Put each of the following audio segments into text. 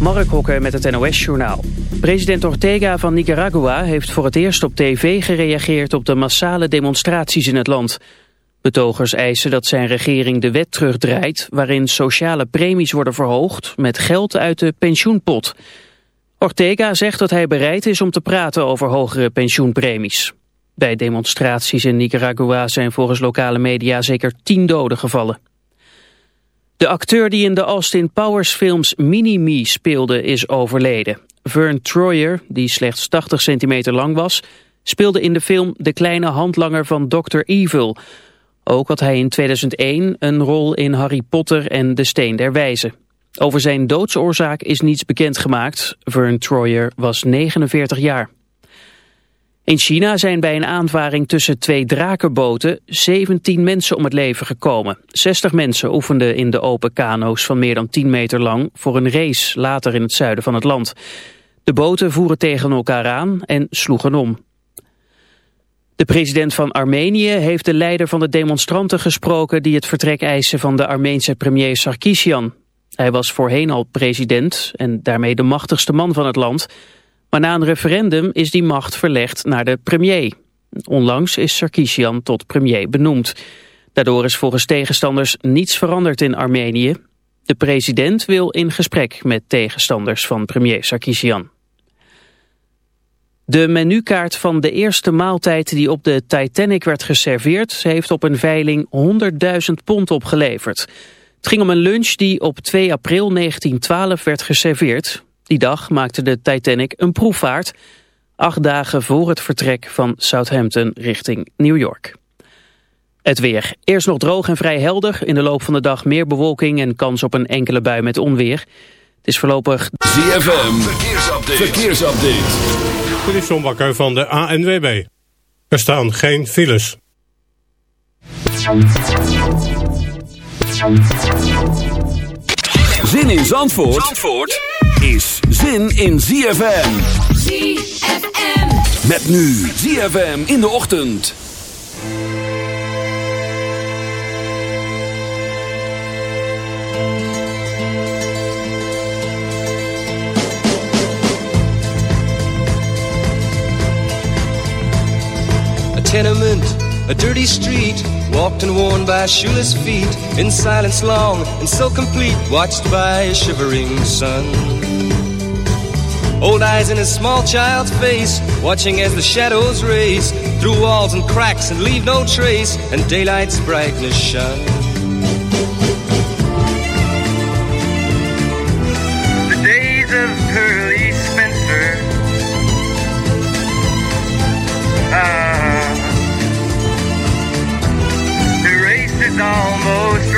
Mark Hokker met het NOS-journaal. President Ortega van Nicaragua heeft voor het eerst op tv gereageerd op de massale demonstraties in het land. Betogers eisen dat zijn regering de wet terugdraait waarin sociale premies worden verhoogd met geld uit de pensioenpot. Ortega zegt dat hij bereid is om te praten over hogere pensioenpremies. Bij demonstraties in Nicaragua zijn volgens lokale media zeker tien doden gevallen. De acteur die in de Austin Powers films Mini-Me speelde is overleden. Vern Troyer, die slechts 80 centimeter lang was, speelde in de film de kleine handlanger van Dr. Evil. Ook had hij in 2001 een rol in Harry Potter en de Steen der Wijzen. Over zijn doodsoorzaak is niets bekendgemaakt. Vern Troyer was 49 jaar. In China zijn bij een aanvaring tussen twee drakenboten 17 mensen om het leven gekomen. 60 mensen oefenden in de open kano's van meer dan 10 meter lang voor een race later in het zuiden van het land. De boten voeren tegen elkaar aan en sloegen om. De president van Armenië heeft de leider van de demonstranten gesproken die het vertrek eisen van de Armeense premier Sarkisian. Hij was voorheen al president en daarmee de machtigste man van het land... Maar na een referendum is die macht verlegd naar de premier. Onlangs is Sarkisian tot premier benoemd. Daardoor is volgens tegenstanders niets veranderd in Armenië. De president wil in gesprek met tegenstanders van premier Sarkisian. De menukaart van de eerste maaltijd die op de Titanic werd geserveerd... heeft op een veiling 100.000 pond opgeleverd. Het ging om een lunch die op 2 april 1912 werd geserveerd. Die dag maakte de Titanic een proefvaart, acht dagen voor het vertrek van Southampton richting New York. Het weer. Eerst nog droog en vrij helder. In de loop van de dag meer bewolking en kans op een enkele bui met onweer. Het is voorlopig... ZFM, verkeersupdate. verkeersupdate. Dit is John Bakker van de ANWB. Er staan geen files. Zin in Zandvoort? Zandvoort? is zin in ZFM. ZFM. Met nu ZFM in de ochtend. A tenement, a dirty street, walked and worn by shoeless feet, in silence long and so complete, watched by a shivering sun. Old eyes in a small child's face, watching as the shadows race through walls and cracks and leave no trace, and daylight's brightness shine. The days of Pearly Spencer. Ah, the race is almost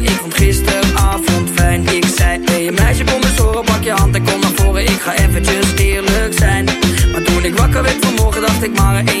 Ik maar één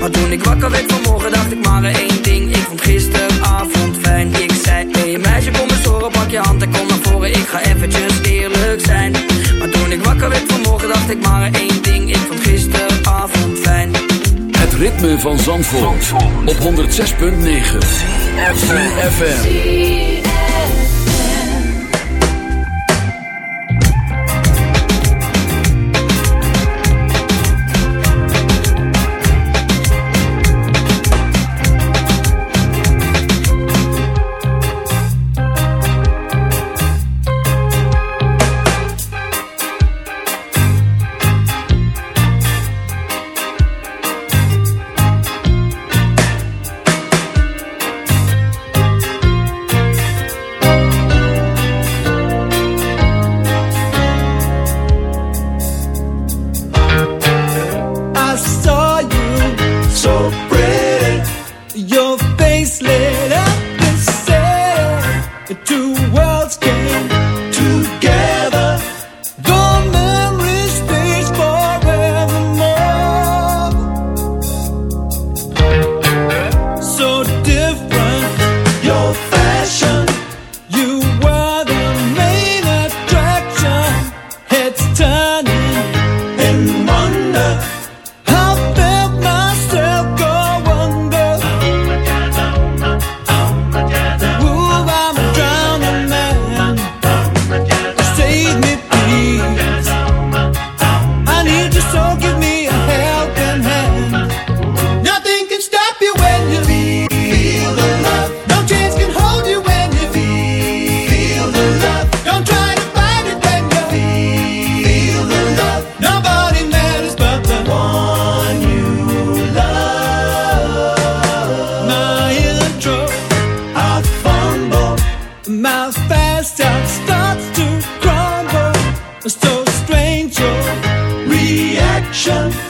Maar toen ik wakker werd vanmorgen, dacht ik maar één ding. Ik vond gisteravond fijn. Ik zei, hey meisje, kom eens horen, pak je hand en kom naar voren. Ik ga eventjes eerlijk zijn. Maar toen ik wakker werd vanmorgen, dacht ik maar één ding. Ik vond gisteravond fijn. Het ritme van Zandvoort, op 106.9 FM. Reaction.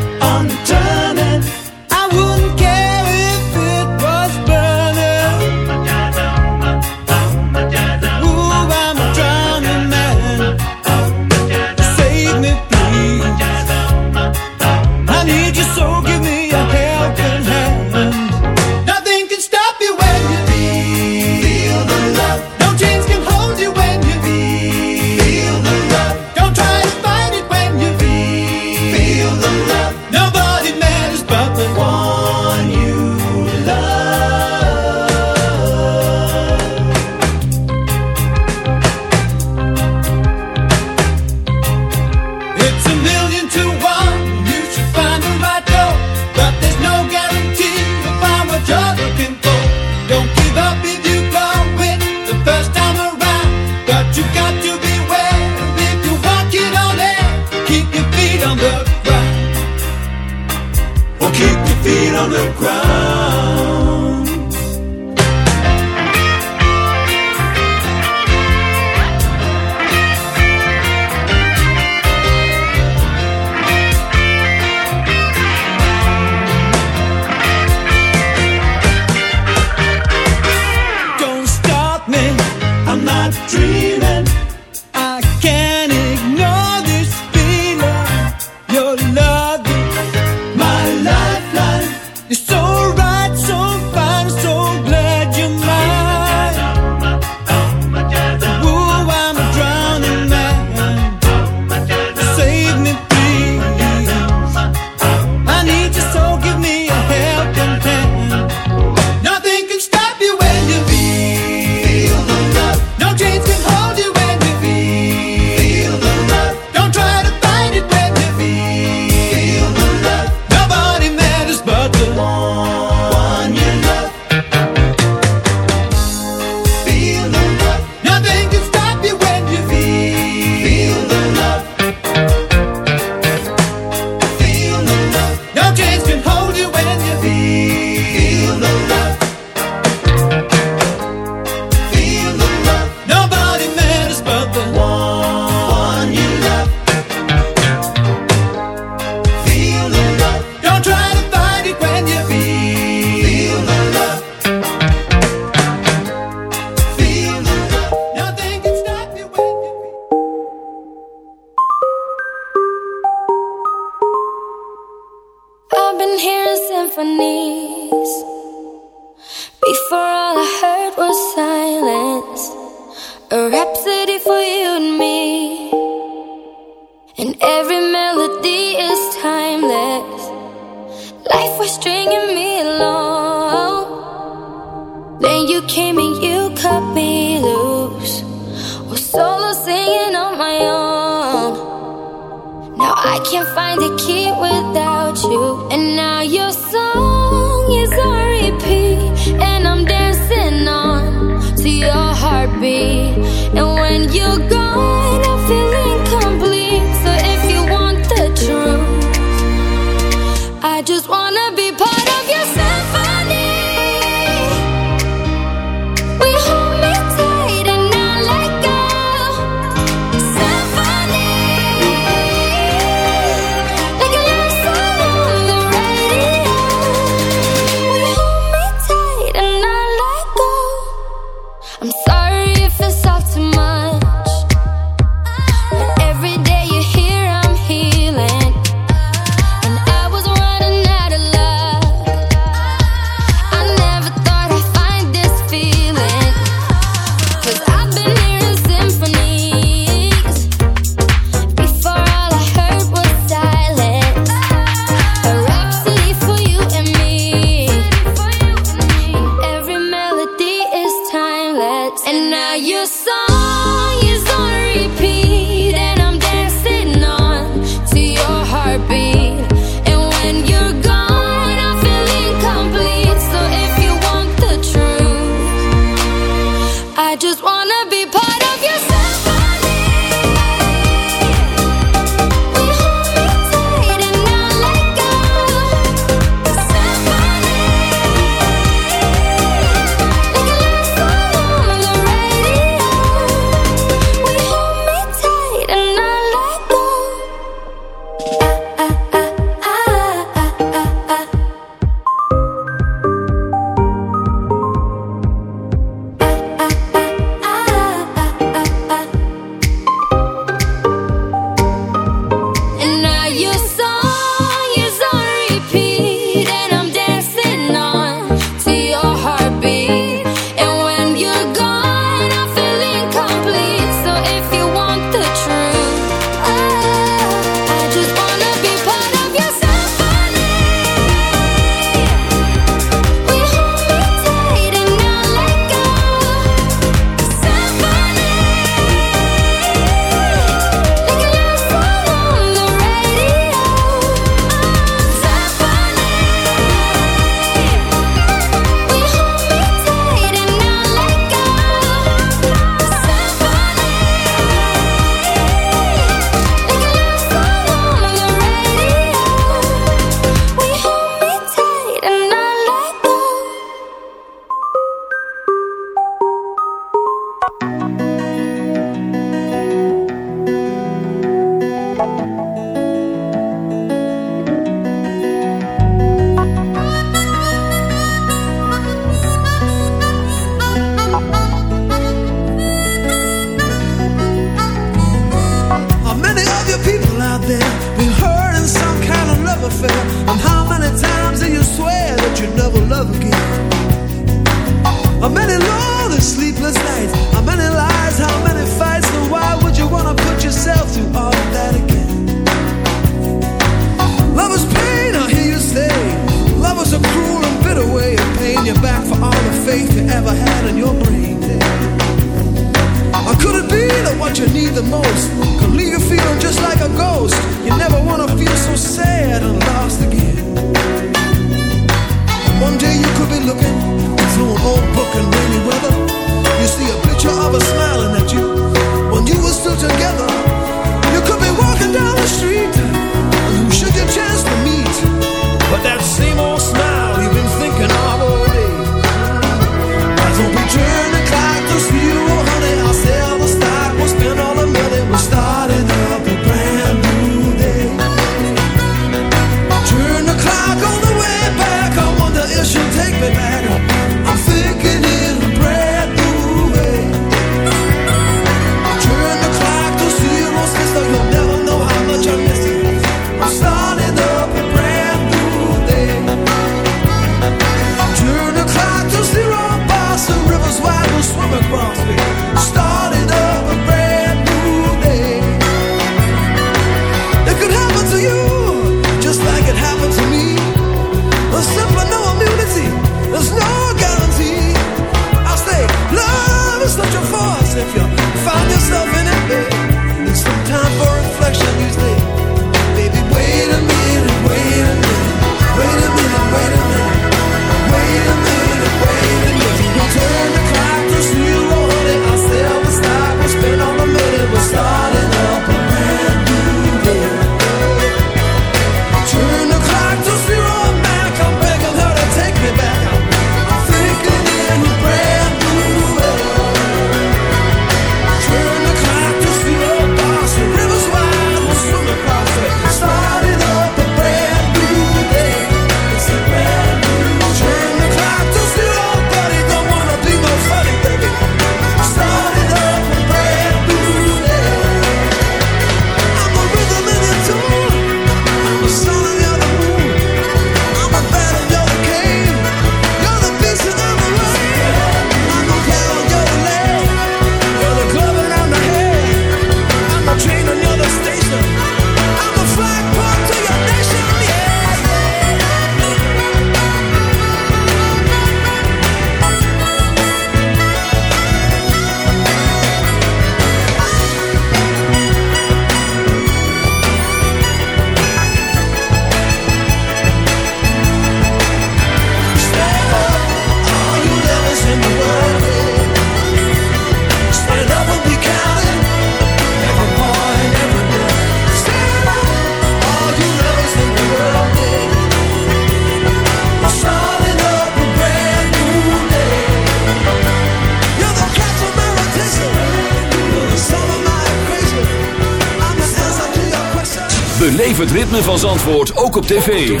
Antwoord ook op tv.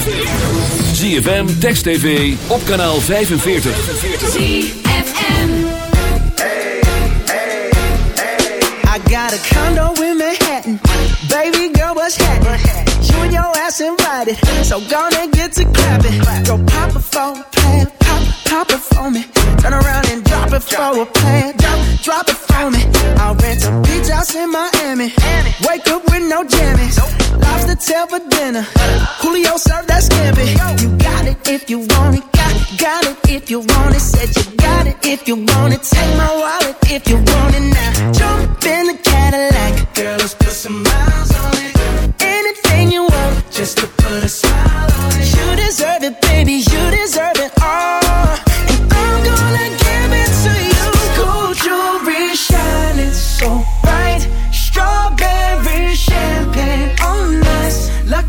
ZFM, Text TV, op kanaal 45. ZFM hey, hey, hey. I got a condo in Manhattan. Baby girl, what's happening? You and your ass invited. So gonna get to clapping. Go pop a phone, pan pop, pop it for me. Turn around and drop it for a plan. Drop, drop it for me. I'll rent a beach house in Miami. Wake up with no jammies. cocktail for dinner. Julio served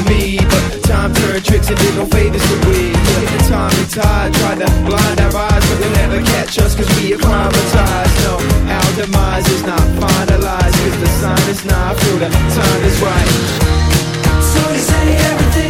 on me, but time turned tricks and did no favors to we. Yeah, time and tide tried to blind our eyes, but they'll never catch us cause we privatized. No, our demise is not finalized, cause the sign is not through, the time is right. So they say everything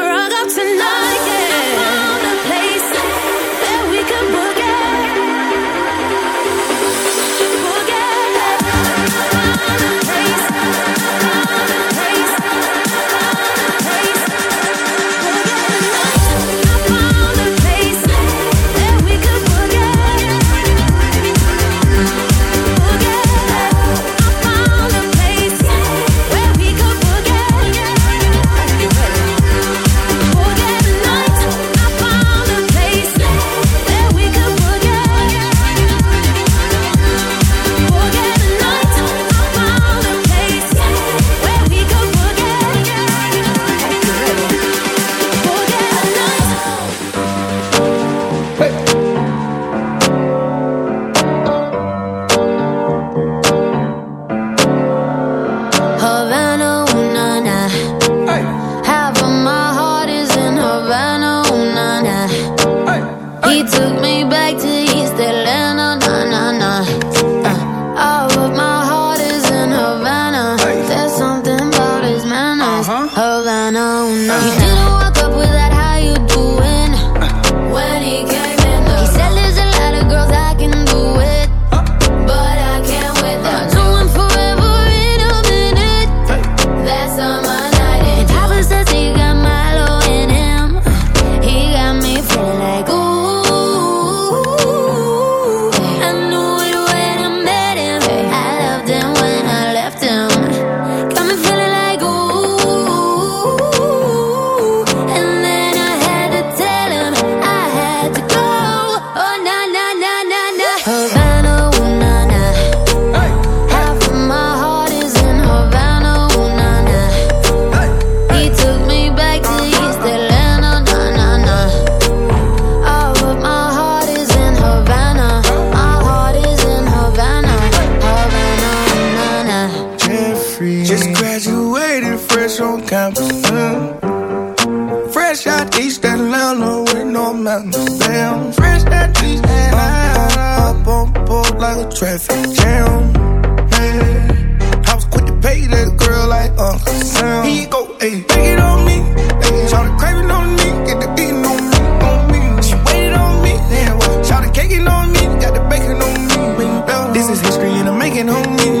on campus. Mm. Fresh out East Atlanta with no mountains. Damn, fresh out East Atlanta. Up on board like a traffic jam. Yeah. I was quick to pay that girl like Uncle Sam. He go, ayy, take it on me. Ayy, try to crave it on me. Get the eating on me, on me. She waited on me. Damn, try on me. Got the bacon on me. This is history and I'm making homie